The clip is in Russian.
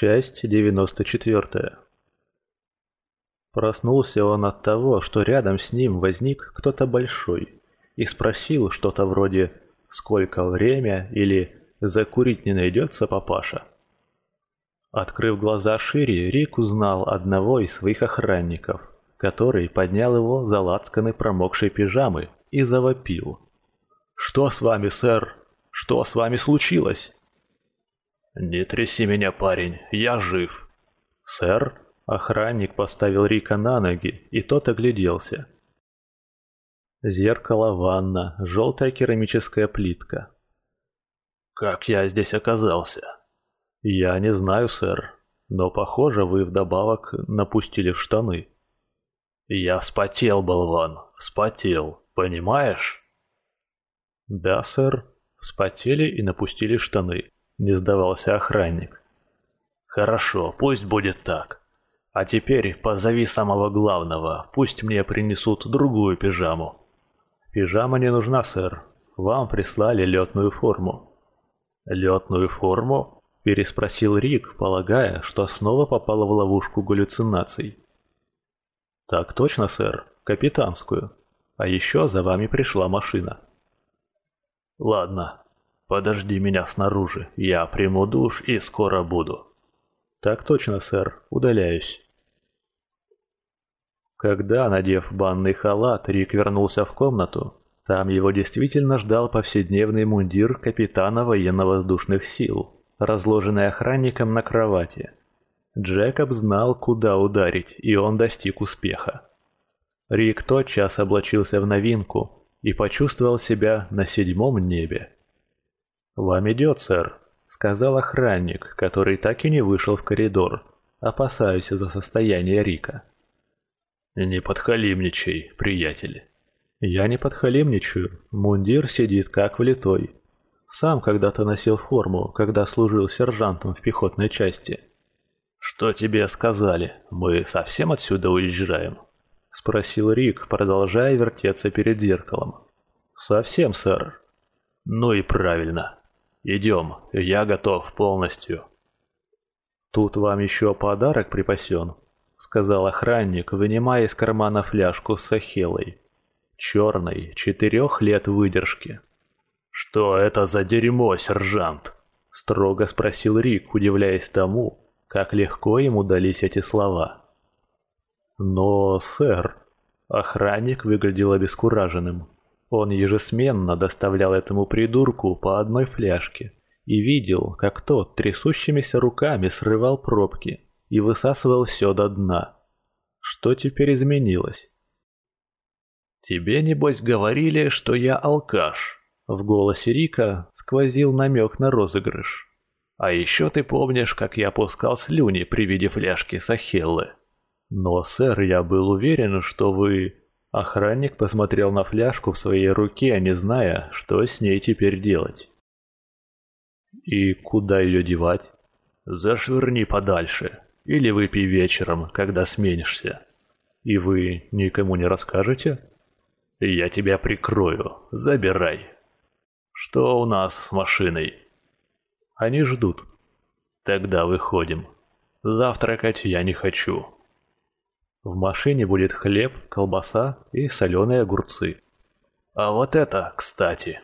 Часть 94. Проснулся он от того, что рядом с ним возник кто-то большой и спросил что-то вроде «Сколько время?» или «Закурить не найдется, папаша?» Открыв глаза шире, Рик узнал одного из своих охранников, который поднял его за лацканы промокшей пижамы и завопил. «Что с вами, сэр? Что с вами случилось?» «Не тряси меня, парень, я жив». «Сэр?» Охранник поставил Рика на ноги, и тот огляделся. Зеркало, ванна, желтая керамическая плитка. «Как я здесь оказался?» «Я не знаю, сэр, но, похоже, вы вдобавок напустили в штаны». «Я вспотел, болван, вспотел, понимаешь?» «Да, сэр, вспотели и напустили штаны не сдавался охранник. «Хорошо, пусть будет так. А теперь позови самого главного, пусть мне принесут другую пижаму». «Пижама не нужна, сэр. Вам прислали летную форму». «Летную форму?» – переспросил Рик, полагая, что снова попал в ловушку галлюцинаций. «Так точно, сэр. Капитанскую. А еще за вами пришла машина». «Ладно, «Подожди меня снаружи, я приму душ и скоро буду». «Так точно, сэр, удаляюсь». Когда, надев банный халат, Рик вернулся в комнату, там его действительно ждал повседневный мундир капитана военно-воздушных сил, разложенный охранником на кровати. Джекоб знал, куда ударить, и он достиг успеха. Рик тотчас облачился в новинку и почувствовал себя на седьмом небе. «Вам идет, сэр», — сказал охранник, который так и не вышел в коридор, опасаясь за состояние Рика. «Не подхалимничай, приятель». «Я не подхалимничаю. Мундир сидит как влитой. Сам когда-то носил форму, когда служил сержантом в пехотной части». «Что тебе сказали? Мы совсем отсюда уезжаем?» — спросил Рик, продолжая вертеться перед зеркалом. «Совсем, сэр». «Ну и правильно. Идем, я готов полностью. Тут вам еще подарок припасен, сказал охранник, вынимая из кармана фляжку с сахелой. Черной, четырех лет выдержки. Что это за дерьмо, сержант? Строго спросил Рик, удивляясь тому, как легко ему дались эти слова. Но, сэр, охранник выглядел обескураженным. Он ежесменно доставлял этому придурку по одной фляжке и видел, как тот трясущимися руками срывал пробки и высасывал все до дна. Что теперь изменилось? «Тебе, небось, говорили, что я алкаш?» В голосе Рика сквозил намек на розыгрыш. «А еще ты помнишь, как я пускал слюни при виде фляжки Сахеллы?» «Но, сэр, я был уверен, что вы...» Охранник посмотрел на фляжку в своей руке, не зная, что с ней теперь делать. «И куда ее девать?» «Зашвырни подальше, или выпей вечером, когда сменишься». «И вы никому не расскажете?» «Я тебя прикрою, забирай». «Что у нас с машиной?» «Они ждут». «Тогда выходим. Завтракать я не хочу». В машине будет хлеб, колбаса и соленые огурцы. А вот это, кстати.